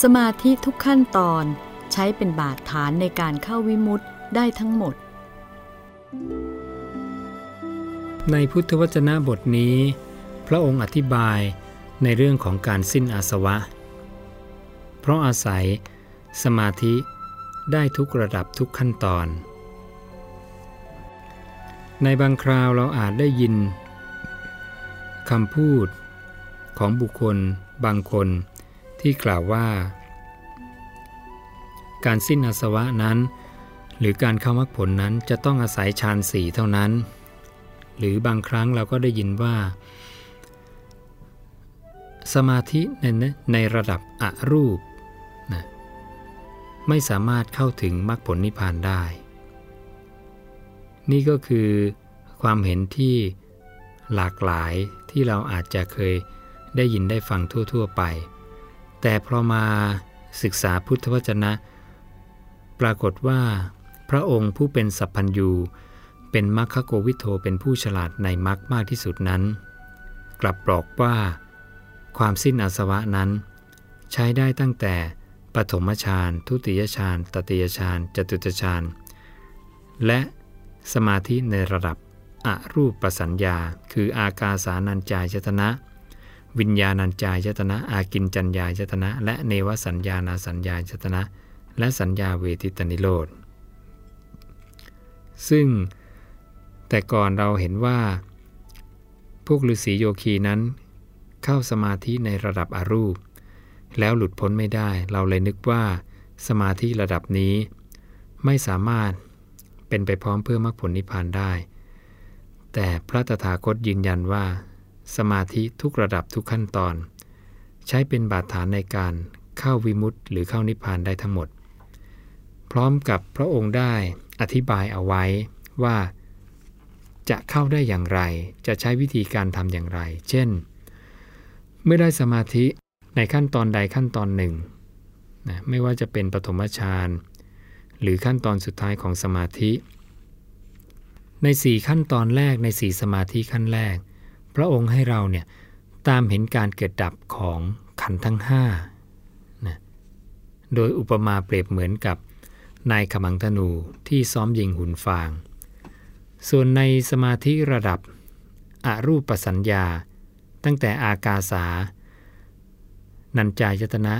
สมาธิทุกขั้นตอนใช้เป็นบาดฐานในการเข้าวิมุตติได้ทั้งหมด ในพุทธวจนะบทนี้ พระองค์อธิบายในเรื่องของการสิ้นอาสวะ เพราะอาศัยสมาธิได้ทุกระดับทุกขั้นตอน ในบางคราวเราอาจได้ยินคำพูดของบุคคลบางคน ที่กล่าวว่า การสิ้นอาสวะนั้น หรือการเข้ามรรคผลนั้นจะต้องอาศัยฌานสี่เท่านั้น หรือบางครั้งเราก็ได้ยินว่า สมาธิในในระดับอรูปนะไม่สามารถเข้าถึงมรรคผลนิพพานได้ นี่ก็คือความเห็นที่หลากหลายที่เราอาจจะเคยได้ยินได้ฟังทั่ว ๆ ไป แต่พอมาศึกษาพุทธวจนะ ปรากฏว่า พระองค์ผู้เป็นสัพพัญญูเป็นมัคคโกวิโทเป็นผู้ฉลาดในมรรคมากที่สุดนั้น กลับบอกว่า ความสิ้นอาสวะนั้น ใช้ได้ตั้งแต่ปฐมฌานทุติยฌานตติยฌานจตุตฌานและสมาธิในระดับอรูปปสัญญา คืออากาสานัญจายตนะ วิญญาณัญจายตนะ อากินจัญญายตนะ และเนวสัญญานาสัญญายตนะ และสัญญาเวทิตนิโรธ ซึ่งแต่ก่อนเราเห็นว่า พวกฤาษีโยคีนั้น เข้าสมาธิในระดับอรูป แล้วหลุดพ้นไม่ได้ เราเลยนึกว่าสมาธิระดับนี้ไม่สามารถเป็นไปพร้อมเพื่อมรรคผลนิพพานได้ แต่พระตถาคตยืนยันว่า สมาธิทุกระดับทุกขั้นตอน ใช้เป็นบาดฐานในการเข้าวิมุตต์หรือเข้านิพพานได้ทั้งหมด พร้อมกับพระองค์ได้อธิบายเอาไว้ว่าจะเข้าได้อย่างไร จะใช้วิธีการทำอย่างไร เช่น เมื่อได้สมาธิในขั้นตอนใดขั้นตอนหนึ่งนะไม่ว่าจะเป็นปฐมฌานหรือขั้นตอนสุดท้ายของสมาธิ ในสี่ขั้นตอนแรกในสี่สมาธิขั้นแรก พระองค์ให้เราเนี่ยตามเห็นการเกิดดับของขันทั้งห้านะโดยอุปมาเปรียบเหมือนกับนายขมังธนูที่ซ้อมยิงหุ่นฟาง ส่วนในสมาธิระดับอรูปสัญญา ตั้งแต่อากาสา นัญจายตนะ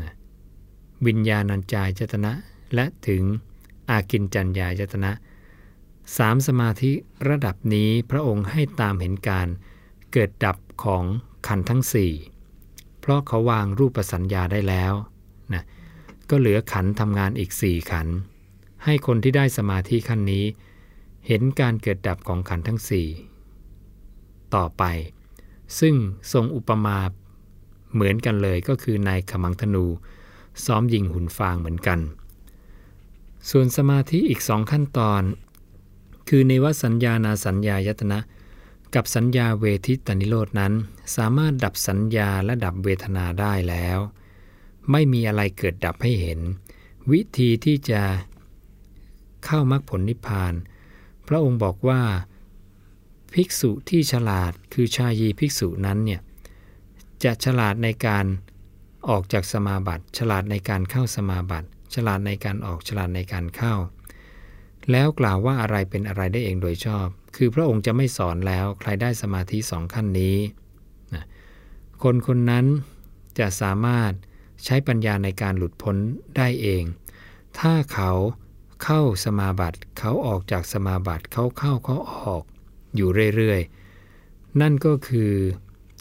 นะวิญญาณัญจายตนะ และถึงอากินจัญญายตนะ สามสมาธิระดับนี้พระองค์ให้ตามเห็นการเกิดดับของขันทั้งสี่เพราะเขาวางรูปสัญญาได้แล้วนะก็เหลือขันทำงานอีกสี่ขัน ให้คนที่ได้สมาธิขั้นนี้ เห็นการเกิดดับของขันทั้งสี่ต่อไป ซึ่งทรงอุปมาเหมือนกันเลยก็คือนายขมังธนู ซ้อมยิงหุ่นฟางเหมือนกัน ส่วนสมาธิอีกสองขั้นตอน คือในวสัญญานาสัญญายตนะ กับสัญญาเวทิตานิโรดนั้น สามารถดับสัญญาและดับเวทนาได้แล้ว ไม่มีอะไรเกิดดับให้เห็น วิธีที่จะเข้ามรรคผลนิพพาน พระองค์บอกว่าภิกษุที่ฉลาดคือชายีภิกษุนั้นเนี่ยจะฉลาดในการออกจากสมาบัติ ฉลาดในการเข้าสมาบัติ ฉลาดในการออกฉลาดในการเข้า แล้วกล่าวว่าอะไรเป็นอะไรได้เองโดยชอบ คือพระองค์จะไม่สอนแล้วใครได้สมาธิสองขั้นนี้นะคนคนนั้นจะสามารถใช้ปัญญาในการหลุดพ้นได้เอง ถ้าเขาเข้าสมาบัติเขาออกจากสมาบัติเขาเข้าเขาออกอยู่เรื่อยๆ นั่นก็คือ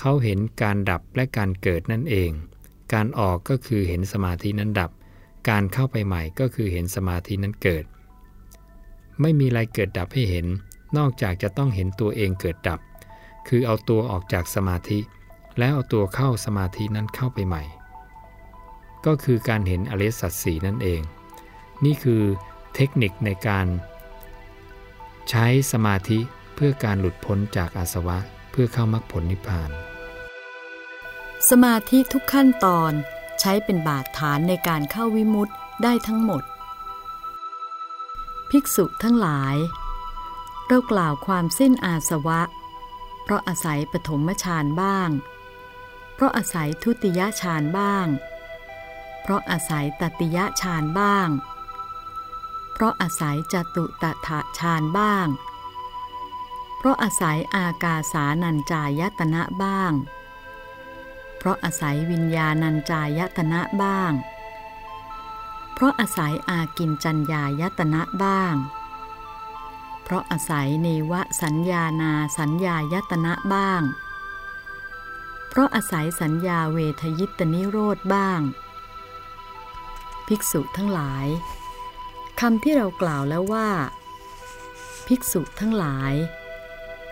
เขาเห็นการดับและการเกิดนั่นเอง การออกก็คือเห็นสมาธินั้นดับ การเข้าไปใหม่ก็คือเห็นสมาธินั้นเกิด ไม่มีอะไรเกิดดับให้เห็น นอกจากจะต้องเห็นตัวเองเกิดดับ คือเอาตัวออกจากสมาธิ แล้วเอาตัวเข้าสมาธินั้นเข้าไปใหม่ ก็คือการเห็นอริสัจสีนั่นเอง นี่คือเทคนิคในการ ใช้สมาธิเพื่อการหลุดพ้นจากอาสวะเพื่อเข้ามรรคผลนิพพาน สมาธิทุกขั้นตอนใช้เป็นบาดฐานในการเข้าวิมุตต์ได้ทั้งหมด ภิกษุทั้งหลาย เรากล่าวความสิ้นอาสวะ เพราะอาศัยปฐมฌานบ้าง เพราะอาศัยทุติยฌานบ้าง เพราะอาศัยตติยฌานบ้าง เพราะอาศัยจตุตถะฌานบ้าง เพราะอาศัยอากาสานัญจายตนะบ้าง เพราะอาศัยวิญญาณัญจายตนะบ้าง ราะอาศัยอากินจัญญายตนะบ้าง เพราะอาศัยเนวสัญญานาสัญญายตนะบ้าง เพราะอาศัยสัญญาเวทยิตนิโรธบ้าง ภิกษุทั้งหลายคำที่เรากล่าวแล้วว่า ภิกษุทั้งหลาย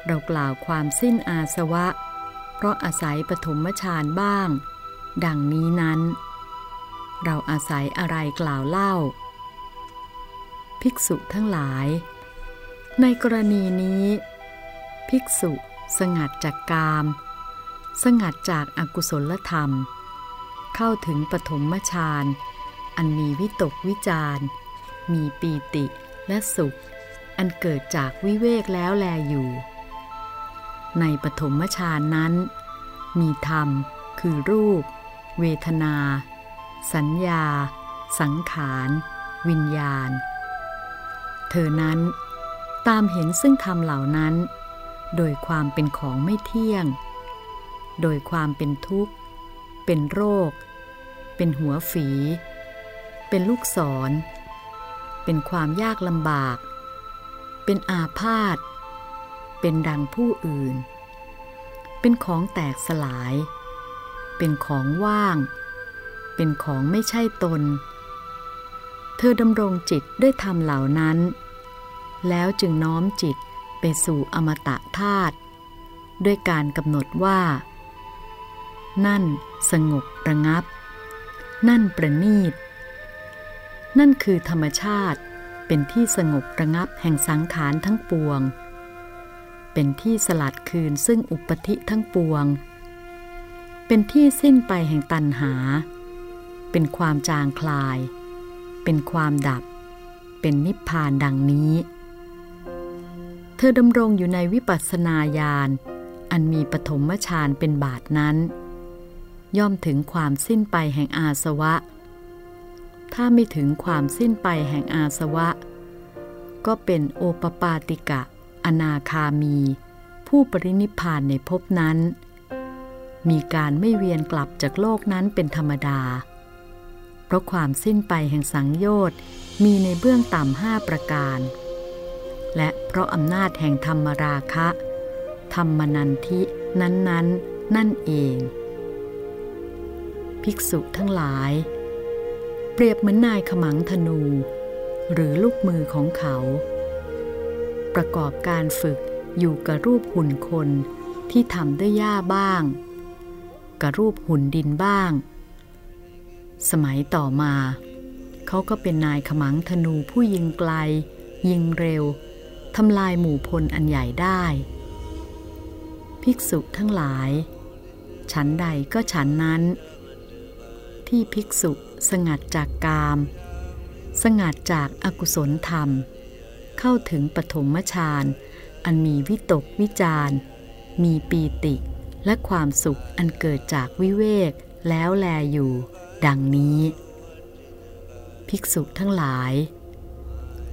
เรากล่าวความสิ้นอาสวะ เพราะอาศัยปฐมฌานบ้าง ดังนี้นั้น เราอาศัยอะไรกล่าวเล่า ภิกษุทั้งหลาย ในกรณีนี้ ภิกษุสงัดจากกาม สงัดจากอากุศลธรรม เข้าถึงปฐมฌานอันมีวิตกวิจารมีปีติและสุข อันเกิดจากวิเวกแล้วแลอยู่ ในปฐมฌานนั้น มีธรรมคือรูป เวทนา สัญญา สังขาร วิญญาณ เธอนั้นตามเห็นซึ่งธรรมเหล่านั้น โดยความเป็นของไม่เที่ยง โดยความเป็นทุกข์ เป็นโรค เป็นหัวฝี เป็นลูกศร เป็นความยากลำบาก เป็นอาพาธ เป็นดังผู้อื่น เป็นของแตกสลาย เป็นของว่าง เป็นของไม่ใช่ตน เธอดำรงจิตด้วยธรรมเหล่านั้น แล้วจึงน้อมจิตไปสู่อมตะธาตุด้วยการกำหนดว่า นั่นสงบระงับ นั่นประณีต นั่นคือธรรมชาติเป็นที่สงบระงับแห่งสังขารทั้งปวง เป็นที่สลัดคืนซึ่งอุปธิทั้งปวง เป็นที่สิ้นไปแห่งตันหา เป็นความจางคลาย เป็นความดับ เป็นนิพพานดังนี้ เธอดำรงอยู่ในวิปัสสนาญาณอันมีปฐมฌานเป็นบาทนั้น ย่อมถึงความสิ้นไปแห่งอาสวะ ถ้าไม่ถึงความสิ้นไปแห่งอาสวะ ก็เป็นโอปปาติกะ อนาคามี ผู้ปรินิพพานในภพนั้น มีการไม่เวียนกลับจากโลกนั้นเป็นธรรมดา เพราะความสิ้นไปแห่งสังโยชน์มีในเบื้องต่ำห้าประการ และเพราะอำนาจแห่งธรรมราคะ ธรรมนันทินั้นๆนั่นเอง ภิกษุทั้งหลาย เปรียบเหมือนนายขมังธนู หรือลูกมือของเขา ประกอบการฝึกอยู่กับรูปหุ่นคนที่ทำด้วยหญ้าบ้าง กับรูปหุ่นดินบ้าง สมัยต่อมา เขาก็เป็นนายขมังธนูผู้ยิงไกล ยิงเร็วทำลายหมู่พลอันใหญ่ได้ ภิกษุทั้งหลาย ฉันใดก็ฉันนั้น ที่ภิกษุสงัดจากกาม สงัดจากอากุศลธรรม เข้าถึงปฐมฌานอันมีวิตกวิจารมีปีติและความสุขอันเกิดจากวิเวกแล้วแลอยู่ ดังนี้ ภิกษุทั้งหลาย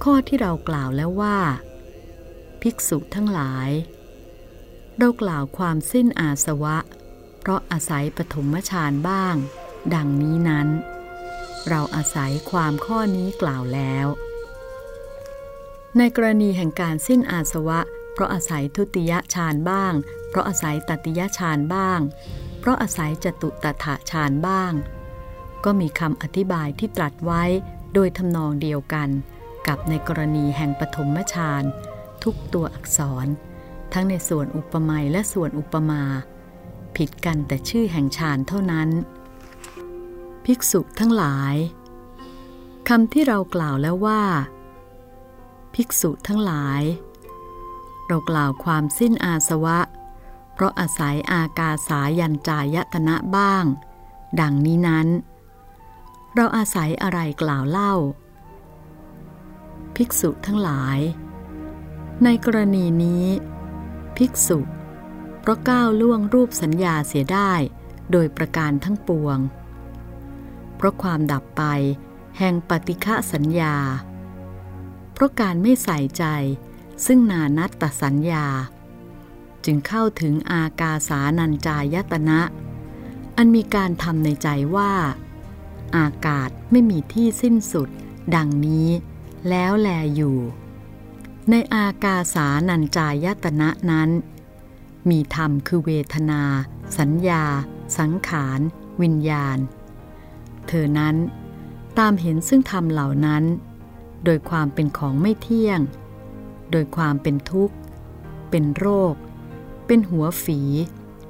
ข้อที่เรากล่าวแล้วว่า ภิกษุทั้งหลาย เรากล่าวความสิ้นอาสวะ เพราะอาศัยปฐมฌานบ้าง ดังนี้นั้น เราอาศัยความข้อนี้กล่าวแล้ว ในกรณีแห่งการสิ้นอาสวะ เพราะอาศัยทุติยฌานบ้าง เพราะอาศัยตติยฌานบ้าง เพราะอาศัยจตุตถะฌานบ้าง ก็มีคำอธิบายที่ตรัสไว้โดยทำนองเดียวกัน กับในกรณีแห่งปฐมฌานทุกตัวอักษร ทั้งในส่วนอุปมาและส่วนอุปมา ผิดกันแต่ชื่อแห่งฌานเท่านั้น ภิกษุทั้งหลายคำที่เรากล่าวแล้วว่า ภิกษุทั้งหลาย เรากล่าวความสิ้นอาสวะ เพราะอาศัยอากาสายัญจายตนะบ้าง ดังนี้นั้น เราอาศัยอะไรกล่าวเล่า ภิกษุทั้งหลาย ในกรณีนี้ ภิกษุเพราะก้าวล่วงรูปสัญญาเสียได้โดยประการทั้งปวง เพราะความดับไปแห่งปฏิฆะสัญญา เพราะการไม่ใส่ใจซึ่งนานัตตสัญญา จึงเข้าถึงอากาสานัญจายตนะ อันมีการทำในใจว่า อากาศไม่มีที่สิ้นสุด ดังนี้แล้วแลอยู่ ในอากาสานัญจายตนะนั้น มีธรรมคือเวทนา สัญญา สังขาร วิญญาณ เธอนั้นตามเห็นซึ่งธรรมเหล่านั้น โดยความเป็นของไม่เที่ยง โดยความเป็นทุกข์ เป็นโรค เป็นหัวฝี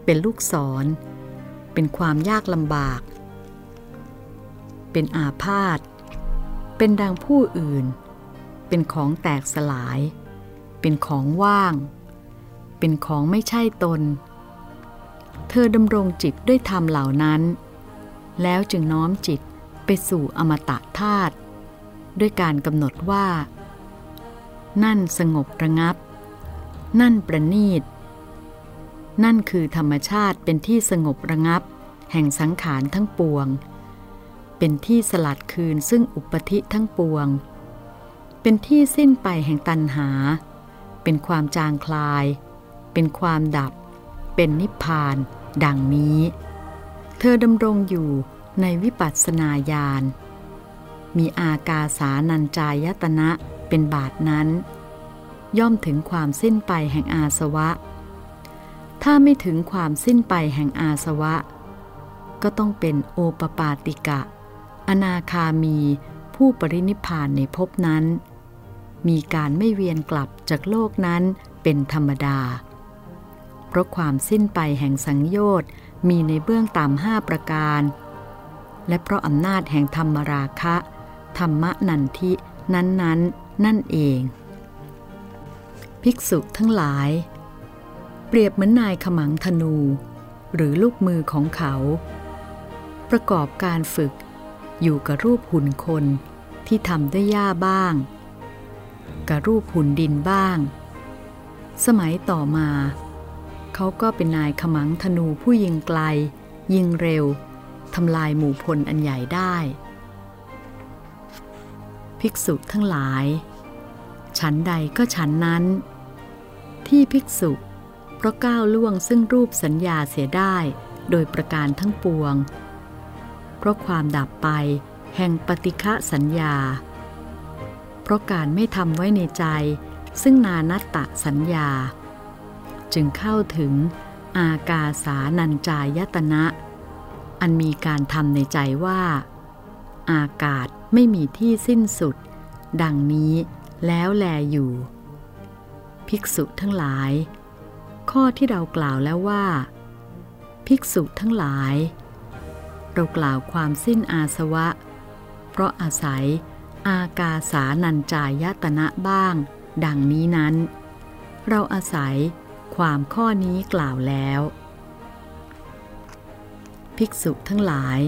เป็นลูกศร เป็นความยากลำบาก เป็นอาพาธ เป็นดังผู้อื่น เป็นของแตกสลาย เป็นของว่าง เป็นของไม่ใช่ตน เธอดำรงจิตด้วยธรรมเหล่านั้น แล้วจึงน้อมจิตไปสู่อมตะธาตุด้วยการกำหนดว่า นั่นสงบระงับ นั่นประณีต นั่นคือธรรมชาติเป็นที่สงบระงับ แห่งสังขารทั้งปวง เป็นที่สลัดคืนซึ่งอุปธิทั้งปวง เป็นที่สิ้นไปแห่งตัณหา เป็นความจางคลาย เป็นความดับ เป็นนิพพาน ดังนี้ เธอดำรงอยู่ในวิปัสสนาญาณ มีอากาสานัญจายตนะเป็นบาทนั้น ย่อมถึงความสิ้นไปแห่งอาสวะ ถ้าไม่ถึงความสิ้นไปแห่งอาสวะ ก็ต้องเป็นโอปปาติกะ อนาคามีผู้ปรินิพานในภพนั้น มีการไม่เวียนกลับจากโลกนั้นเป็นธรรมดา เพราะความสิ้นไปแห่งสังโยชน์มีในเบื้องต่ำห้าประการ และเพราะอำนาจแห่งธรรมราคะ ธรรมนันทินั้นๆนนนั่นเอง ภิกษุทั้งหลาย เปรียบเหมือนนายขมังธนู หรือลูกมือของเขา ประกอบการฝึก อยู่กับรูปหุ่นคนที่ทำด้วยหญ้าบ้าง กับรูปหุ่นดินบ้าง สมัยต่อมา เขาก็เป็นนายขมังธนูผู้ยิงไกล ยิงเร็วทำลายหมู่พลอันใหญ่ได้ ภิกษุทั้งหลาย ฉันใดก็ฉันนั้น ที่ภิกษุเพราะก้าวล่วงซึ่งรูปสัญญาเสียได้โดยประการทั้งปวง ราะความดับไป แห่งปฏิฆะสัญญา เพราะการไม่ทำไว้ในใจ ซึ่งนานัตตะสัญญา จึงเข้าถึงอากาสานัญจายตนะ อันมีการทำในใจว่า อากาศไม่มีที่สิ้นสุด ดังนี้แล้วแลอยู่ ภิกษุทั้งหลาย ข้อที่เรากล่าวแล้วว่า ภิกษุทั้งหลาย เรากล่าวความสิ้นอาสวะ เพราะอาศัย อากาสานัญจายตนะบ้าง ดังนี้นั้น เราอาศัยความข้อนี้กล่าวแล้ว ภิกษุทั้งหลาย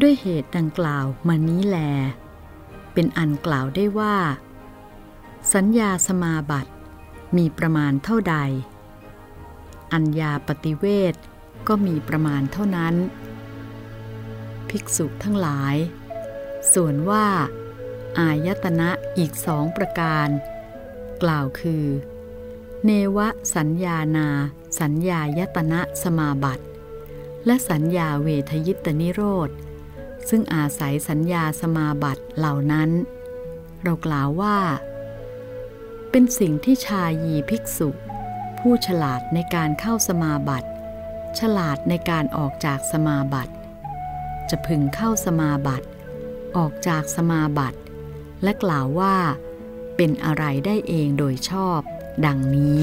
ด้วยเหตุดังกล่าวมานี้แล เป็นอันกล่าวได้ว่า สัญญาสมาบัติมีประมาณเท่าใด อัญญาปฏิเวทก็มีประมาณเท่านั้น ภิกษุทั้งหลาย ส่วนว่า อายตนะอีกสองประการ กล่าวคือ เนวสัญญานา สัญญายตนะสมาบัติ และสัญญาเวทยิตนิโรธ ซึ่งอาศัยสัญญาสมาบัติเหล่านั้น เรากล่าวว่า เป็นสิ่งที่ชายีภิกษุ ผู้ฉลาดในการเข้าสมาบัติ ฉลาดในการออกจากสมาบัติ จะพึงเข้าสมาบัติ ออกจากสมาบัติ และกล่าวว่า เป็นอะไรได้เองโดยชอบ ดังนี้